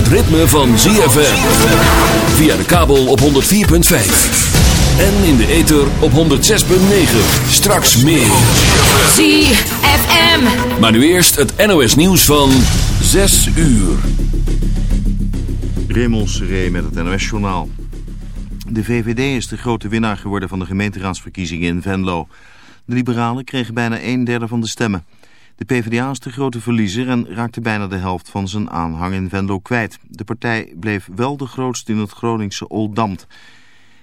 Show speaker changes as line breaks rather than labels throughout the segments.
het ritme van ZFM. Via de kabel op 104.5. En in de ether op 106.9. Straks meer.
ZFM.
Maar nu eerst het NOS nieuws van 6 uur.
Raymond Seré met het NOS-journaal. De VVD is de grote winnaar geworden van de gemeenteraadsverkiezingen in Venlo. De liberalen kregen bijna een derde van de stemmen. De PvdA is de grote verliezer en raakte bijna de helft van zijn aanhang in Venlo kwijt. De partij bleef wel de grootste in het Groningse Oldamt.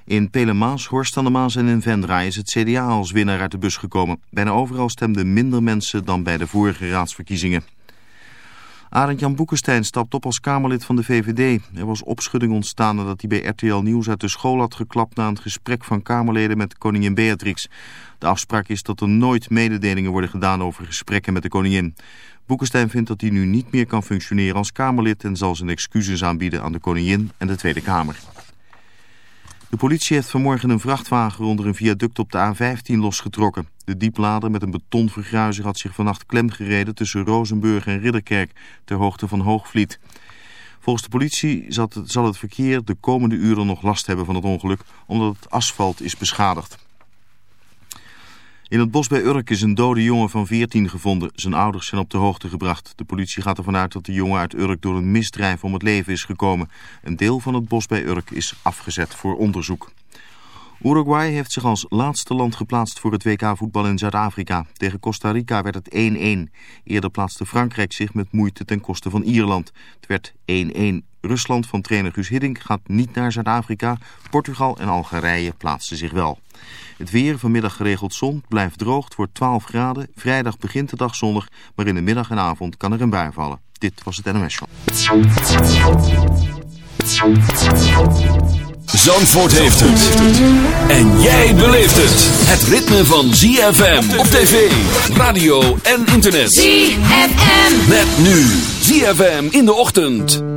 In Pelemaas, Horst aan de Maas en in Vendra is het CDA als winnaar uit de bus gekomen. Bijna overal stemden minder mensen dan bij de vorige raadsverkiezingen. Arend Jan Boekenstein stapt op als Kamerlid van de VVD. Er was opschudding ontstaan nadat hij bij RTL Nieuws uit de school had geklapt... na een gesprek van Kamerleden met koningin Beatrix. De afspraak is dat er nooit mededelingen worden gedaan over gesprekken met de koningin. Boekenstein vindt dat hij nu niet meer kan functioneren als Kamerlid... en zal zijn excuses aanbieden aan de koningin en de Tweede Kamer. De politie heeft vanmorgen een vrachtwagen onder een viaduct op de A15 losgetrokken. De dieplader met een betonvergruizer had zich vannacht klemgereden tussen Rozenburg en Ridderkerk ter hoogte van Hoogvliet. Volgens de politie zal het verkeer de komende uren nog last hebben van het ongeluk omdat het asfalt is beschadigd. In het bos bij Urk is een dode jongen van 14 gevonden. Zijn ouders zijn op de hoogte gebracht. De politie gaat ervan uit dat de jongen uit Urk door een misdrijf om het leven is gekomen. Een deel van het bos bij Urk is afgezet voor onderzoek. Uruguay heeft zich als laatste land geplaatst voor het WK voetbal in Zuid-Afrika. Tegen Costa Rica werd het 1-1. Eerder plaatste Frankrijk zich met moeite ten koste van Ierland. Het werd 1-1. Rusland van trainer Guus Hiddink gaat niet naar Zuid-Afrika. Portugal en Algerije plaatsten zich wel. Het weer, vanmiddag geregeld zon, blijft droog, het wordt 12 graden. Vrijdag begint de dag zonnig, maar in de middag en avond kan er een bui vallen. Dit was het NOS Show.
Zandvoort heeft het. En jij beleeft het. Het ritme van ZFM op tv, radio en internet.
ZFM.
Met nu ZFM in de ochtend.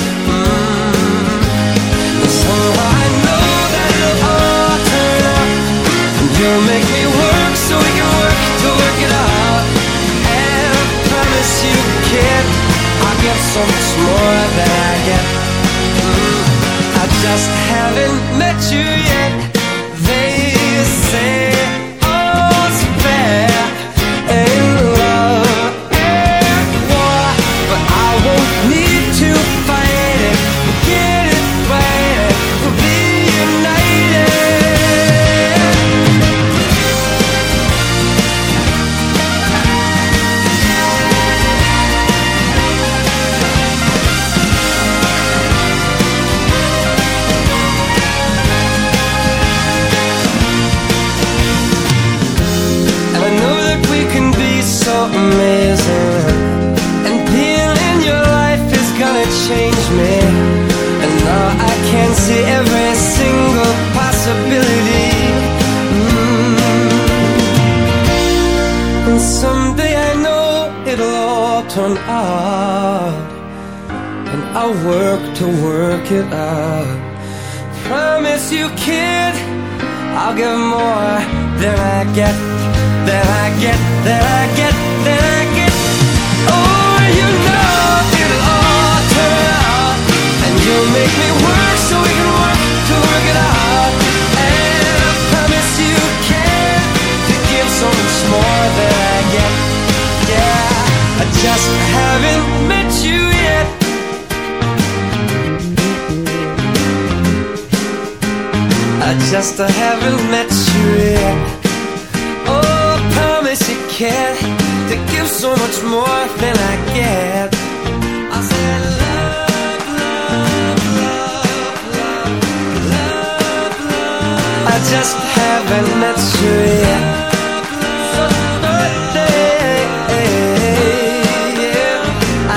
Make me work so we can work to work it out. Promise you, I get so much more than I get. Mm, I just haven't met you yet.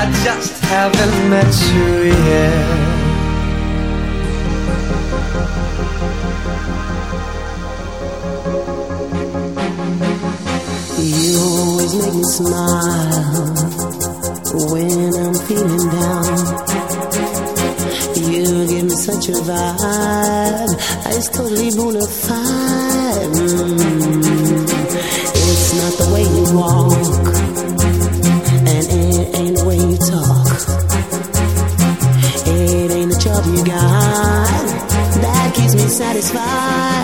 I just haven't met you yet.
You always make me smile when I'm feeling down. You give me such a vibe, I totally bona fide. Mm. satisfied.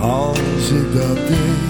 als ik dat deed.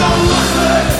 Zo'n lachen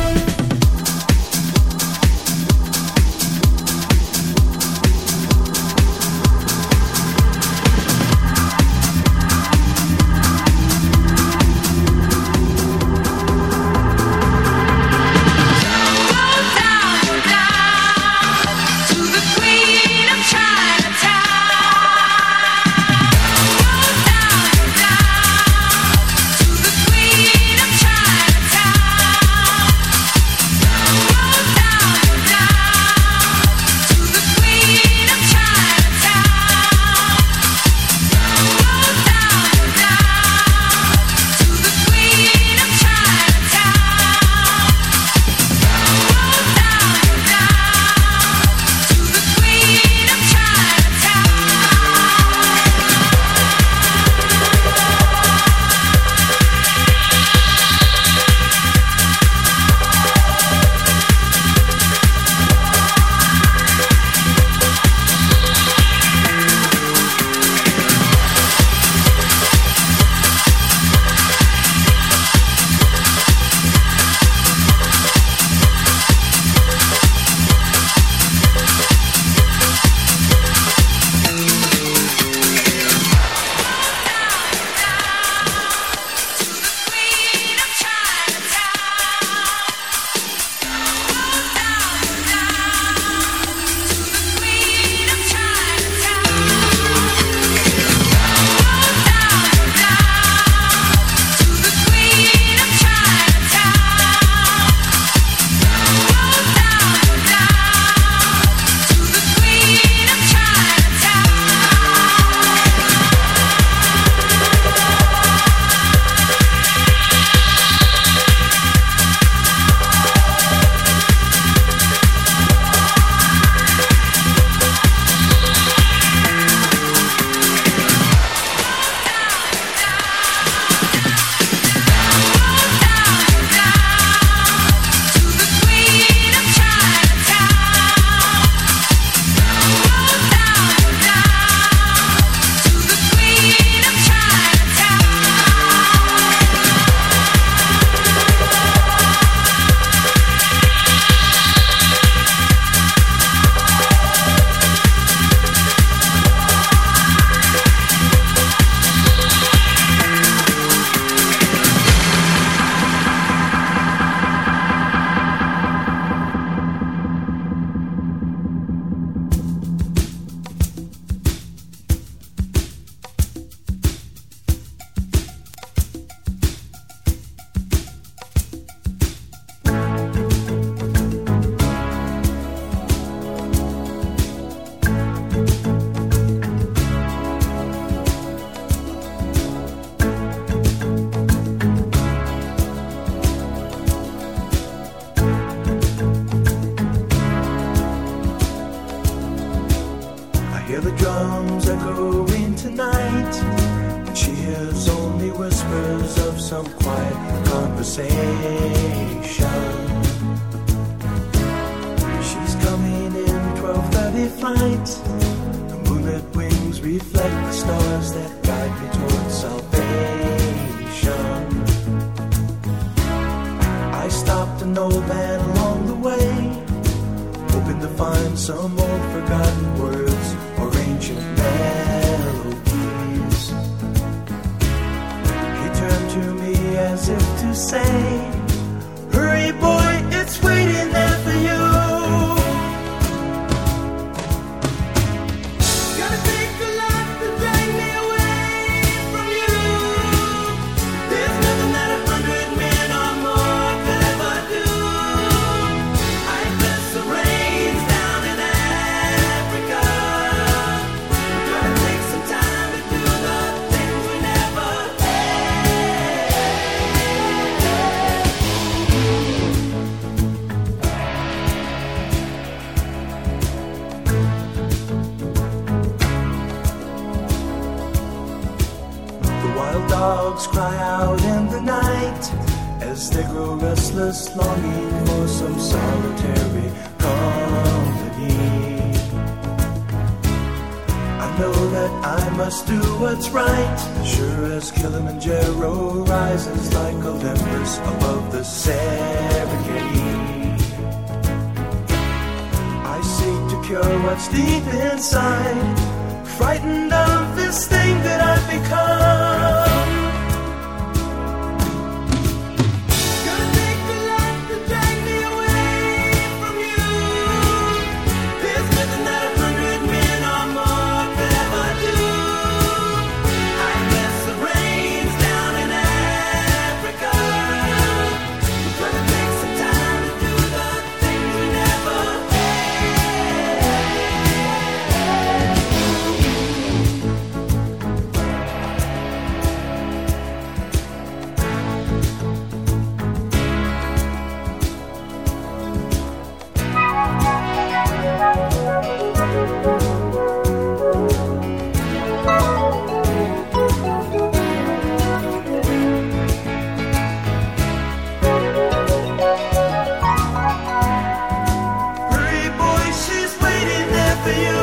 you.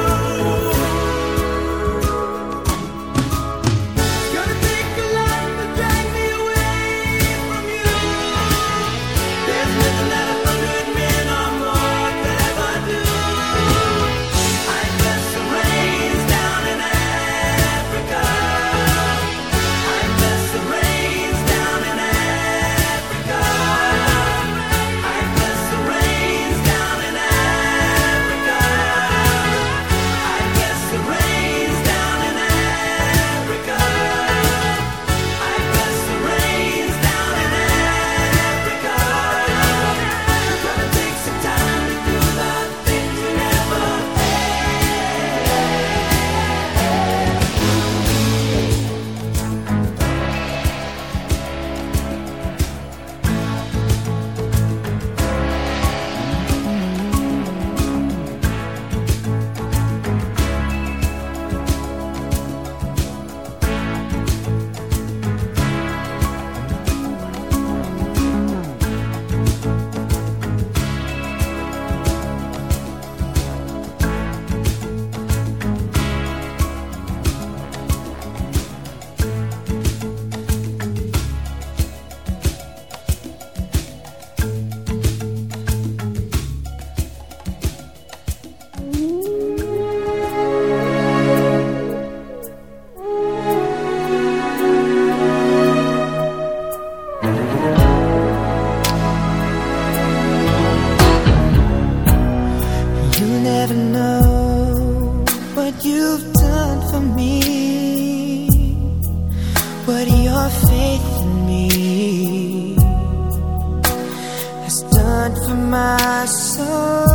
put your faith in me has done for my soul.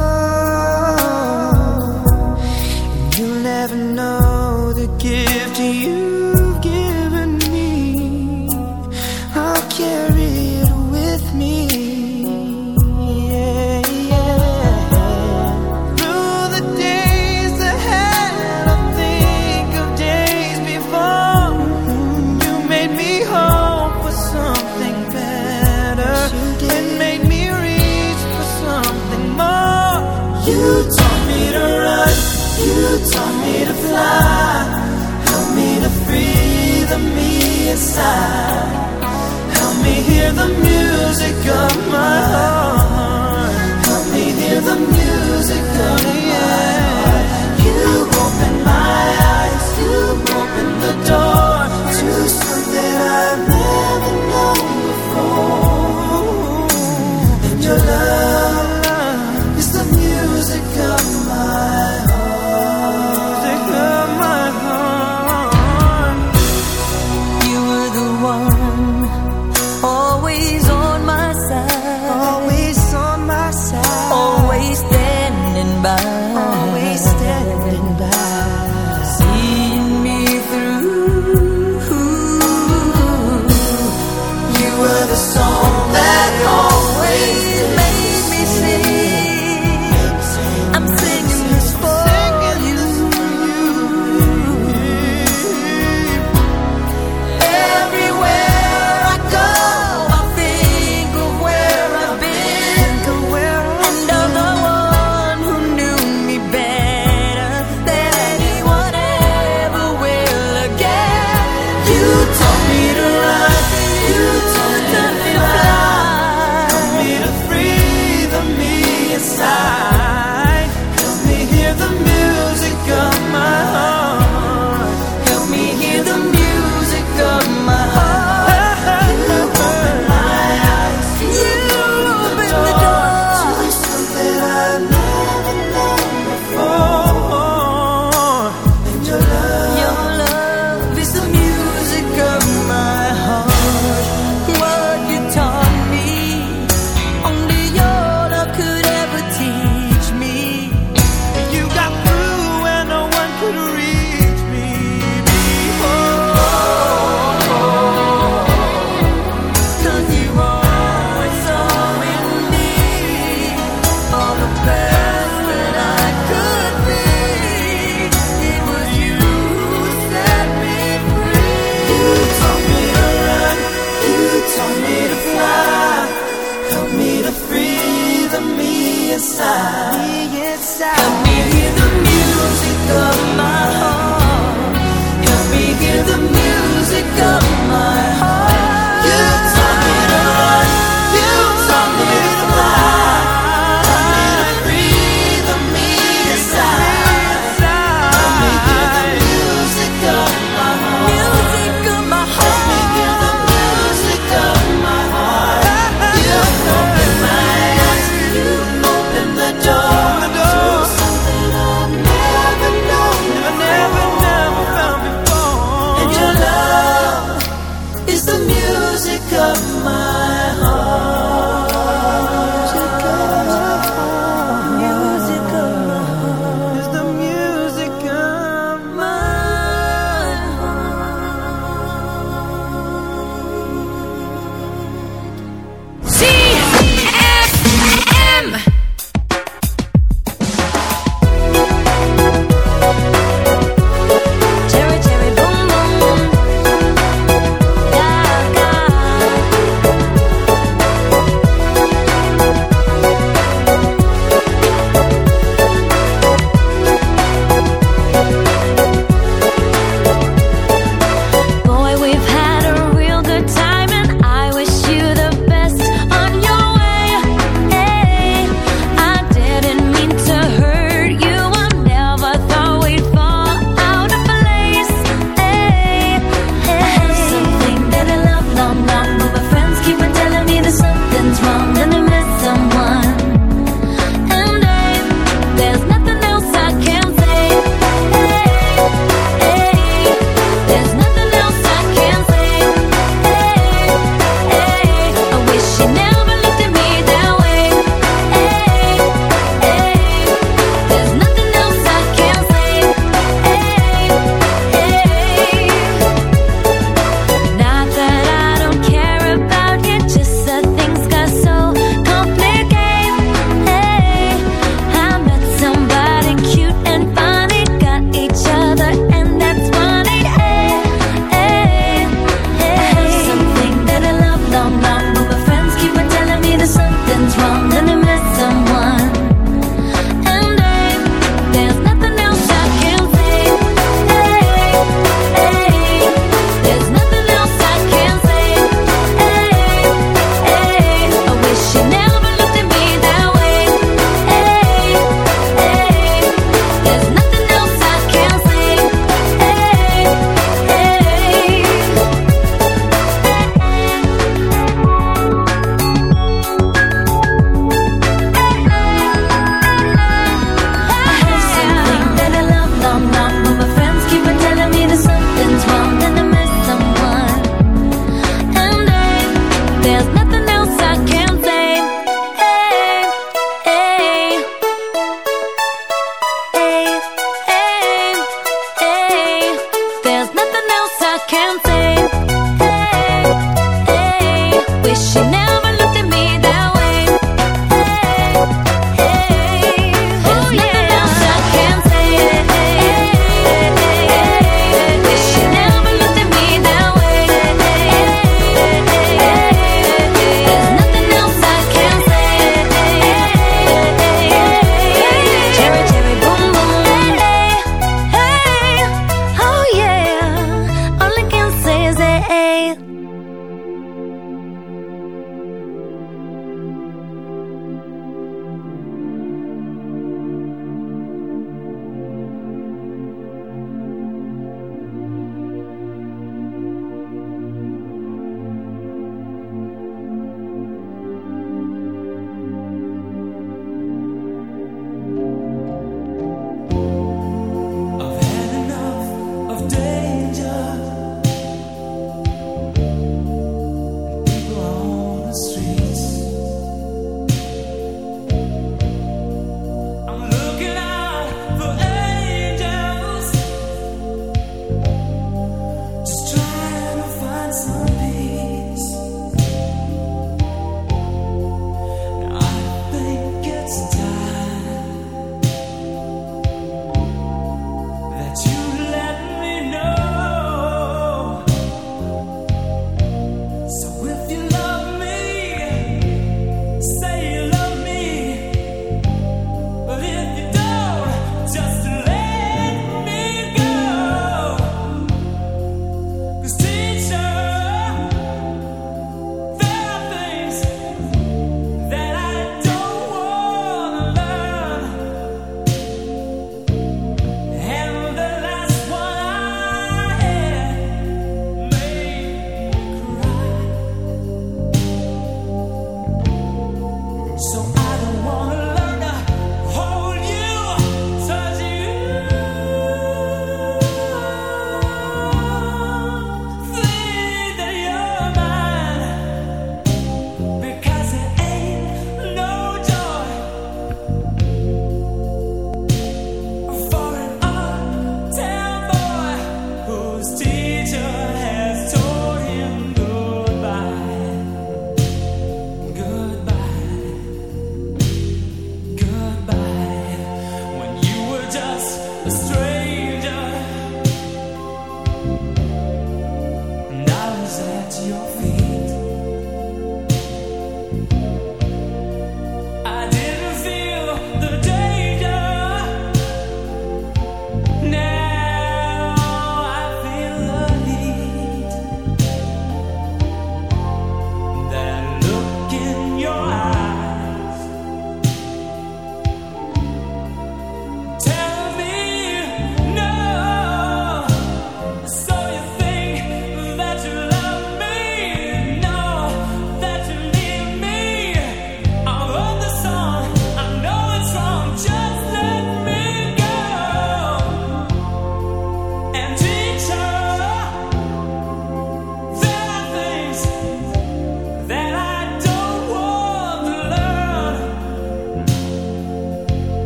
Music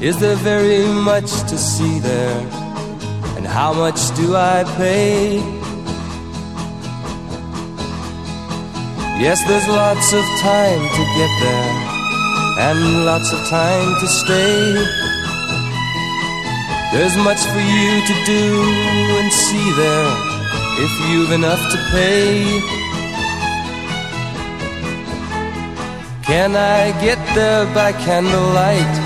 Is there very much to see there? And how much do I pay? Yes, there's lots of time to get there, and lots of time to stay. There's much for you to do and see there if you've enough to pay. Can I get there by candlelight?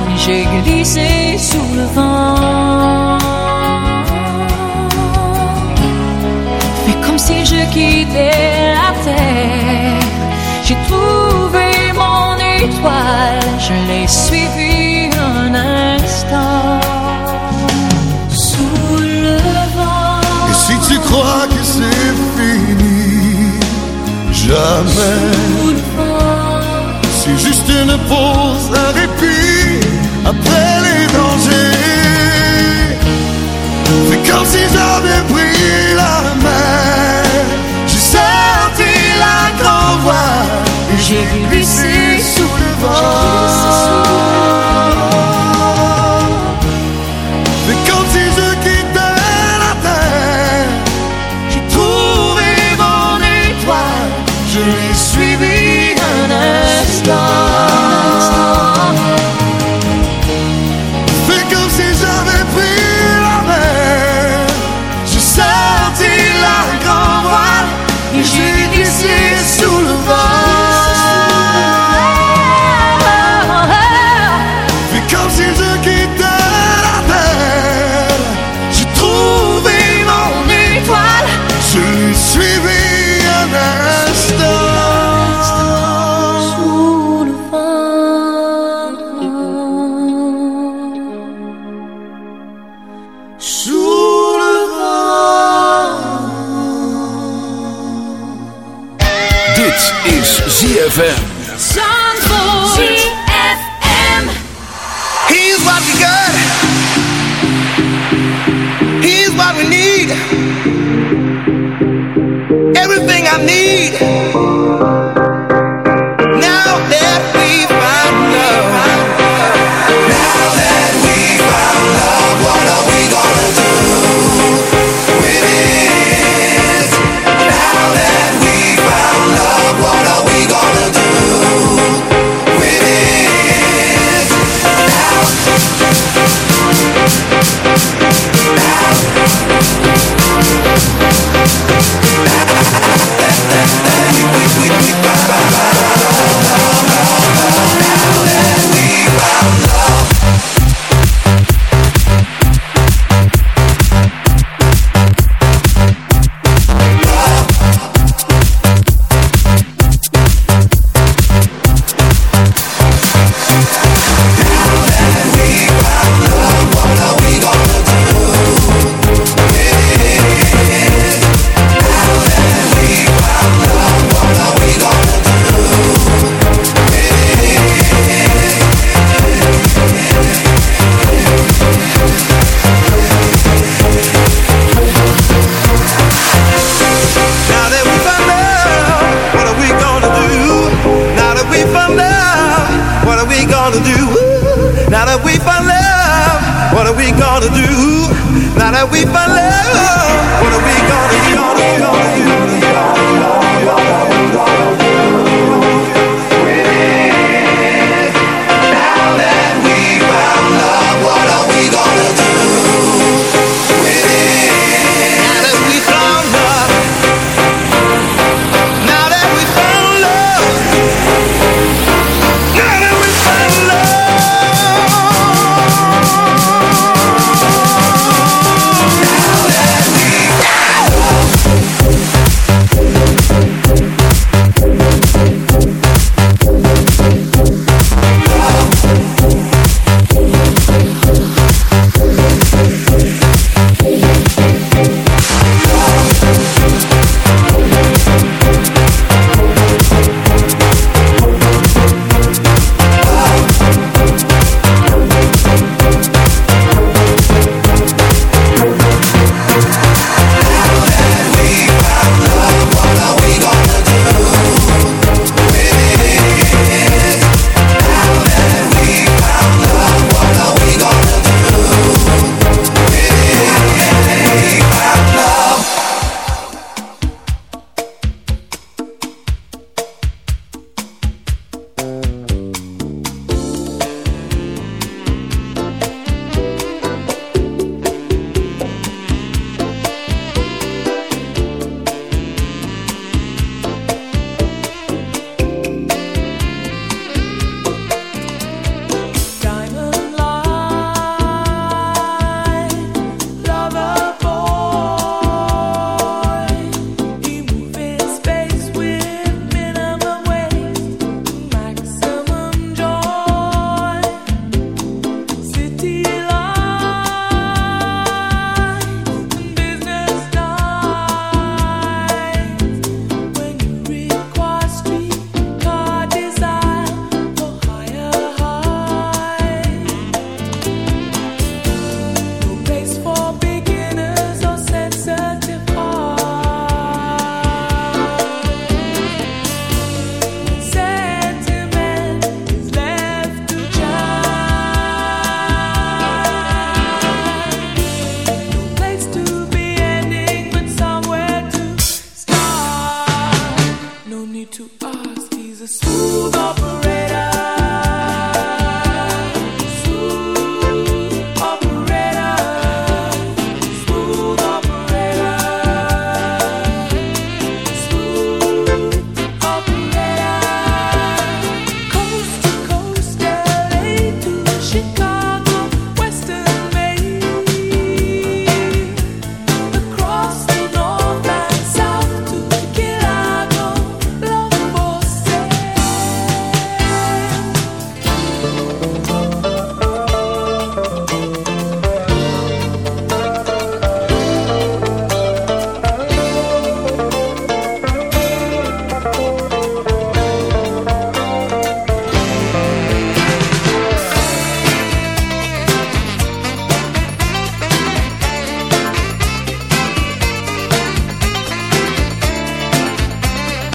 j'ai glissé sous le vent. Fais comme si je quittais la terre. J'ai trouvé mon étoile, je l'ai suivi un instant. Sous le vent.
Et si tu crois que c'est fini, jamais. C'est juste une pause, un après les dangers. C'est comme si j'avais pris la mer. J'ai sorti la grande voile et j'ai glissé sous le vent.